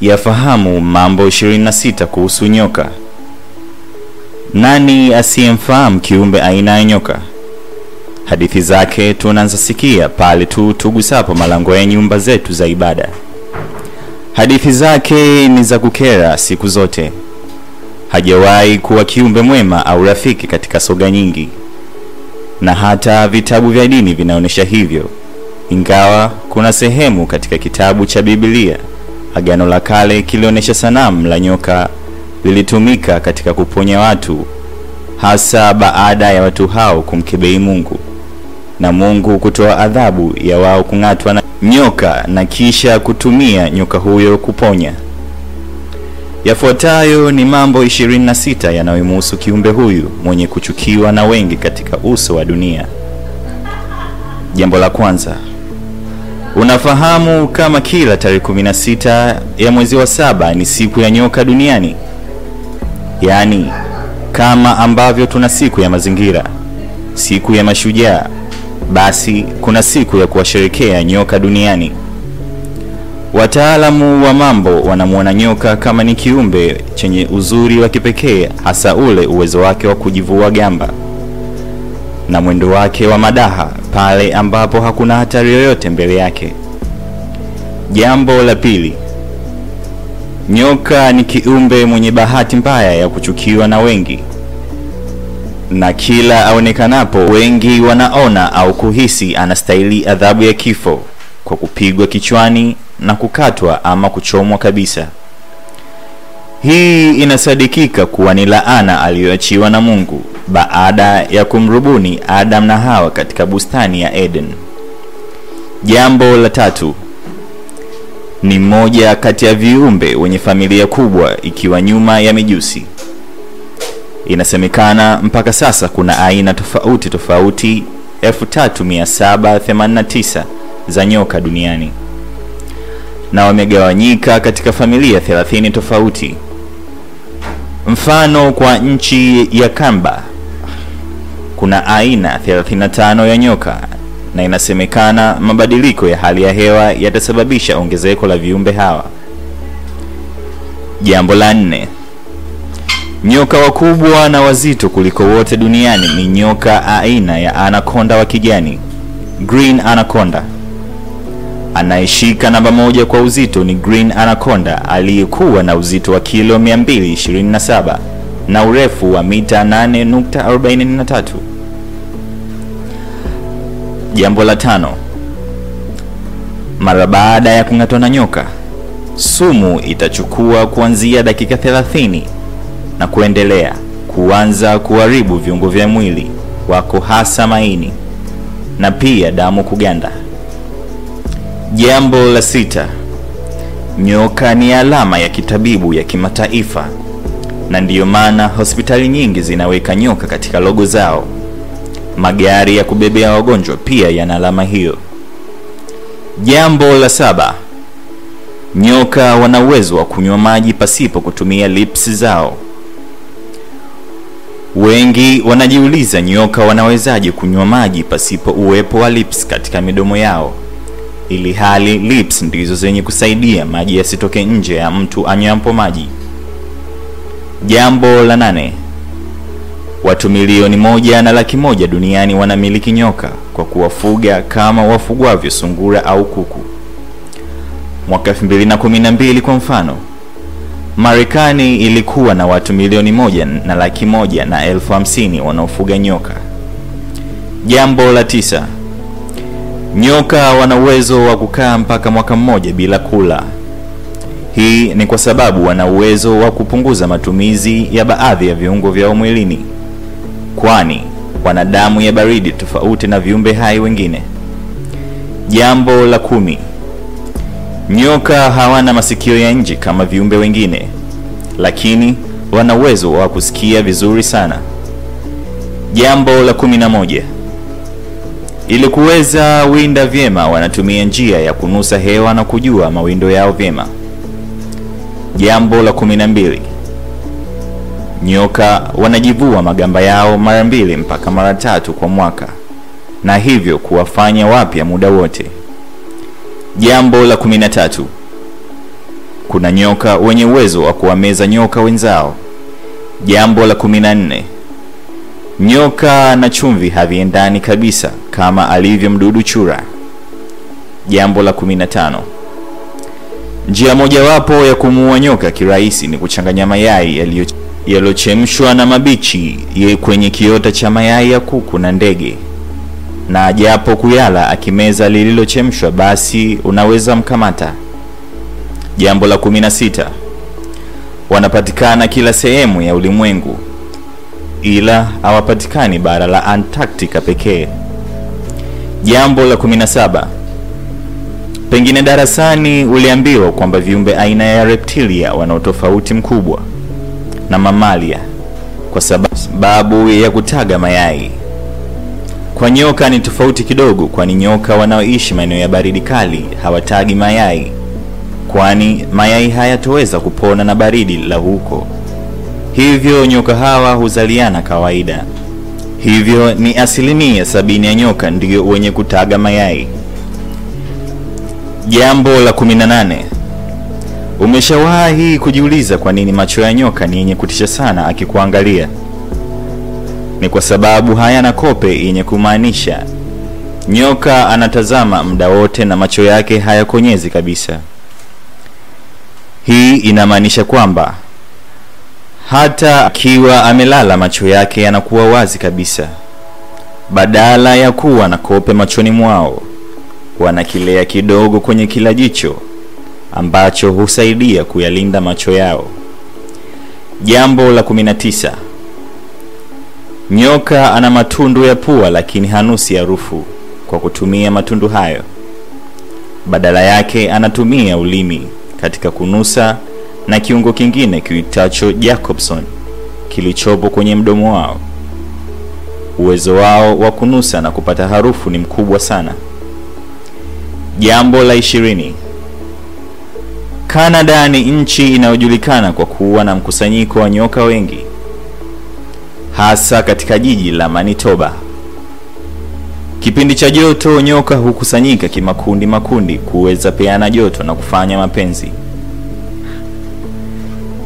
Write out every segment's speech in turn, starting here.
yafahamu mambo 26 kuhusu nyoka. Nani asiyemfahamu kiumbe aina ya nyoka? Hadithi zake tunaanza sikia pale tu tugusapo malango ya nyumba zetu za ibada. Hadithi zake ni za kukera siku zote. Hajawahi kuwa kiumbe mwema au rafiki katika soga nyingi, na hata vitabu vya dini vinaonyesha hivyo, ingawa kuna sehemu katika kitabu cha Biblia Agano la Kale kilionyesha sanamu la nyoka lilitumika katika kuponya watu, hasa baada ya watu hao kumkebei Mungu na Mungu kutoa adhabu ya wao kung'atwa na nyoka na kisha kutumia nyoka huyo kuponya. Yafuatayo ni mambo 26 yanayomhusu kiumbe huyu mwenye kuchukiwa na wengi katika uso wa dunia. Jambo la kwanza, unafahamu kama kila tarehe 16 ya mwezi wa saba ni siku ya nyoka duniani? Yaani, kama ambavyo tuna siku ya mazingira, siku ya mashujaa, basi kuna siku ya kuwasherekea nyoka duniani. Wataalamu wa mambo wanamwona nyoka kama ni kiumbe chenye uzuri wa kipekee, hasa ule uwezo wake wa kujivua gamba na mwendo wake wa madaha pale ambapo hakuna hatari yoyote mbele yake. Jambo la pili, nyoka ni kiumbe mwenye bahati mbaya ya kuchukiwa na wengi, na kila aonekanapo wengi wanaona au kuhisi anastahili adhabu ya kifo kwa kupigwa kichwani na kukatwa ama kuchomwa kabisa. Hii inasadikika kuwa ni laana aliyoachiwa na Mungu baada ya kumrubuni Adam na Hawa katika bustani ya Eden. Jambo la tatu, ni mmoja kati ya viumbe wenye familia kubwa ikiwa nyuma ya mijusi. Inasemekana mpaka sasa kuna aina tofauti tofauti 3789 za nyoka duniani na wamegawanyika katika familia 30 tofauti. Mfano, kwa nchi ya Kamba kuna aina 35 ya nyoka na inasemekana mabadiliko ya hali ya hewa yatasababisha ongezeko la viumbe hawa. Jambo la nne, nyoka wakubwa na wazito kuliko wote duniani ni nyoka aina ya anaconda wa kijani, green anaconda. Anayeshika namba moja kwa uzito ni green anaconda aliyekuwa na uzito wa kilo 227 na urefu wa mita 8.43. Jambo la tano, mara baada ya kung'atwa na nyoka, sumu itachukua kuanzia dakika 30 na kuendelea kuanza kuharibu viungo vya mwili wako, hasa maini na pia damu kuganda. Jambo la sita, nyoka ni alama ya kitabibu ya kimataifa na ndiyo maana hospitali nyingi zinaweka nyoka katika logo zao. Magari ya kubebea wagonjwa pia yana alama hiyo. Jambo la saba, nyoka wana uwezo wa kunywa maji pasipo kutumia lips zao. Wengi wanajiuliza nyoka wanawezaje kunywa maji pasipo uwepo wa lips katika midomo yao, ili hali lips ndizo zenye kusaidia maji yasitoke nje ya mtu anywapo maji. Jambo la nane, watu milioni moja na laki moja duniani wanamiliki nyoka kwa kuwafuga kama wafugwavyo sungura au kuku. Mwaka 2012 kwa mfano, Marekani ilikuwa na watu milioni moja na laki moja na elfu hamsini wanaofuga nyoka. Jambo la tisa, nyoka wana uwezo wa kukaa mpaka mwaka mmoja bila kula. Hii ni kwa sababu wana uwezo wa kupunguza matumizi ya baadhi ya viungo vyao mwilini, kwani wana damu ya baridi tofauti na viumbe hai wengine. Jambo la kumi, nyoka hawana masikio ya nje kama viumbe wengine, lakini wana uwezo wa kusikia vizuri sana. Jambo la kumi na moja, ili kuweza winda vyema wanatumia njia ya kunusa hewa na kujua mawindo yao vyema. Jambo la kumi na mbili, nyoka wanajivua magamba yao mara mbili mpaka mara tatu kwa mwaka na hivyo kuwafanya wapya muda wote. Jambo la kumi na tatu, kuna nyoka wenye uwezo wa kuwameza nyoka wenzao. Jambo la kumi na nne, nyoka na chumvi haviendani kabisa kama alivyo mdudu chura. Jambo la kumi na tano, njia mojawapo ya kumuua nyoka kirahisi ni kuchanganya mayai yaliyo yaliyochemshwa na mabichi ye kwenye kiota cha mayai ya kuku na ndege, na japo kuyala akimeza lililochemshwa, basi unaweza mkamata. Jambo la kumi na sita, wanapatikana kila sehemu ya ulimwengu, ila hawapatikani bara la Antarctica pekee. Jambo la kumi na saba, pengine darasani uliambiwa kwamba viumbe aina ya reptilia wana utofauti mkubwa na mamalia kwa sababu ya kutaga mayai. Kwa nyoka ni tofauti kidogo, kwani nyoka wanaoishi maeneo ya baridi kali hawatagi mayai, kwani mayai hayatoweza kupona na baridi la huko. Hivyo nyoka hawa huzaliana kawaida. Hivyo ni asilimia sabini ya nyoka ndiyo wenye kutaga mayai. Jambo la 18. Umeshawahi kujiuliza kwa nini macho ya nyoka ni yenye kutisha sana akikuangalia? Ni kwa sababu hayana kope yenye kumaanisha nyoka anatazama muda wote na macho yake hayakonyezi kabisa. Hii inamaanisha kwamba hata akiwa amelala macho yake yanakuwa wazi kabisa. Badala ya kuwa na kope machoni mwao, wana kilea kidogo kwenye kila jicho ambacho husaidia kuyalinda macho yao. Jambo la 19. Nyoka ana matundu ya pua lakini hanusi harufu kwa kutumia matundu hayo. Badala yake anatumia ulimi katika kunusa na kiungo kingine kiitacho Jacobson kilichopo kwenye mdomo wao. Uwezo wao wa kunusa na kupata harufu ni mkubwa sana. Jambo la ishirini. Kanada ni nchi inayojulikana kwa kuwa na mkusanyiko wa nyoka wengi, hasa katika jiji la Manitoba. Kipindi cha joto, nyoka hukusanyika kimakundi makundi kuweza peana joto na kufanya mapenzi.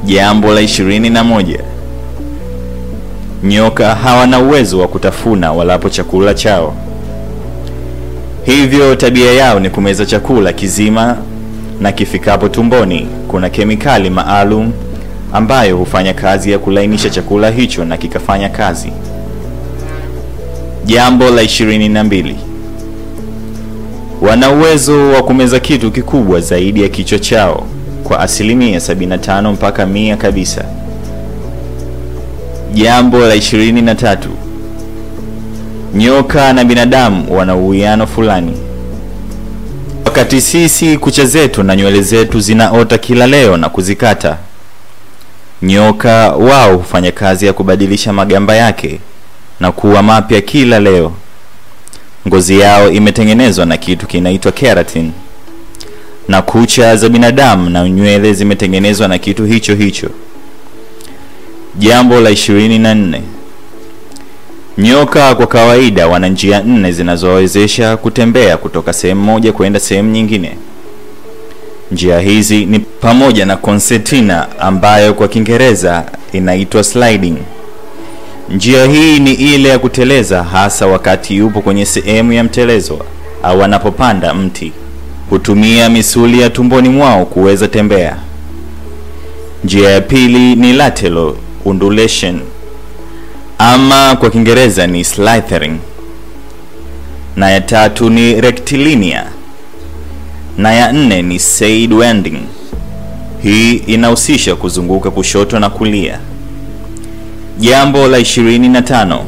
Jambo la ishirini na moja. Nyoka hawana uwezo wa kutafuna walapo chakula chao, hivyo tabia yao ni kumeza chakula kizima na kifikapo tumboni kuna kemikali maalum ambayo hufanya kazi ya kulainisha chakula hicho na kikafanya kazi. Jambo la ishirini na mbili. Wana uwezo wa kumeza kitu kikubwa zaidi ya kichwa chao kwa asilimia 75 mpaka mia kabisa. Jambo la ishirini na tatu. Nyoka na binadamu wana uwiano fulani. Wakati sisi kucha zetu na nywele zetu zinaota kila leo na kuzikata, nyoka wao hufanya kazi ya kubadilisha magamba yake na kuwa mapya kila leo. Ngozi yao imetengenezwa na kitu kinaitwa keratin, na kucha za binadamu na nywele zimetengenezwa na kitu hicho hicho. Jambo la ishirini na nne. Nyoka kwa kawaida wana njia nne zinazowawezesha kutembea kutoka sehemu moja kwenda sehemu nyingine. Njia hizi ni pamoja na concertina ambayo kwa Kiingereza inaitwa sliding. Njia hii ni ile ya kuteleza, hasa wakati yupo kwenye sehemu ya mtelezo au anapopanda mti. Hutumia misuli ya tumboni mwao kuweza tembea. Njia ya pili ni lateral undulation ama kwa Kiingereza ni slithering, na ya tatu ni rectilinear, na ya nne ni side wending. Hii inahusisha kuzunguka kushoto na kulia. Jambo la ishirini na tano.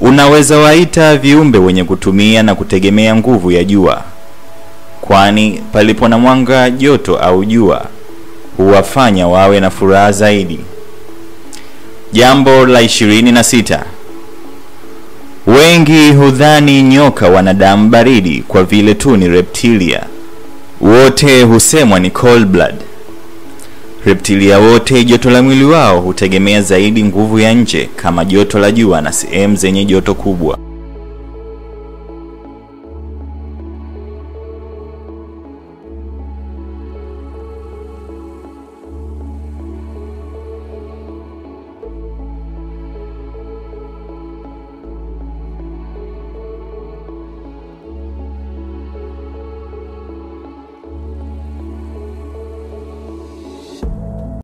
Unaweza waita viumbe wenye kutumia na kutegemea nguvu ya jua, kwani palipo na mwanga, joto au jua huwafanya wawe na furaha zaidi. Jambo la ishirini na sita. Wengi hudhani nyoka wana damu baridi kwa vile tu ni reptilia. Wote husemwa ni cold blood. Reptilia wote joto la mwili wao hutegemea zaidi nguvu ya nje kama joto la jua na sehemu zenye joto kubwa.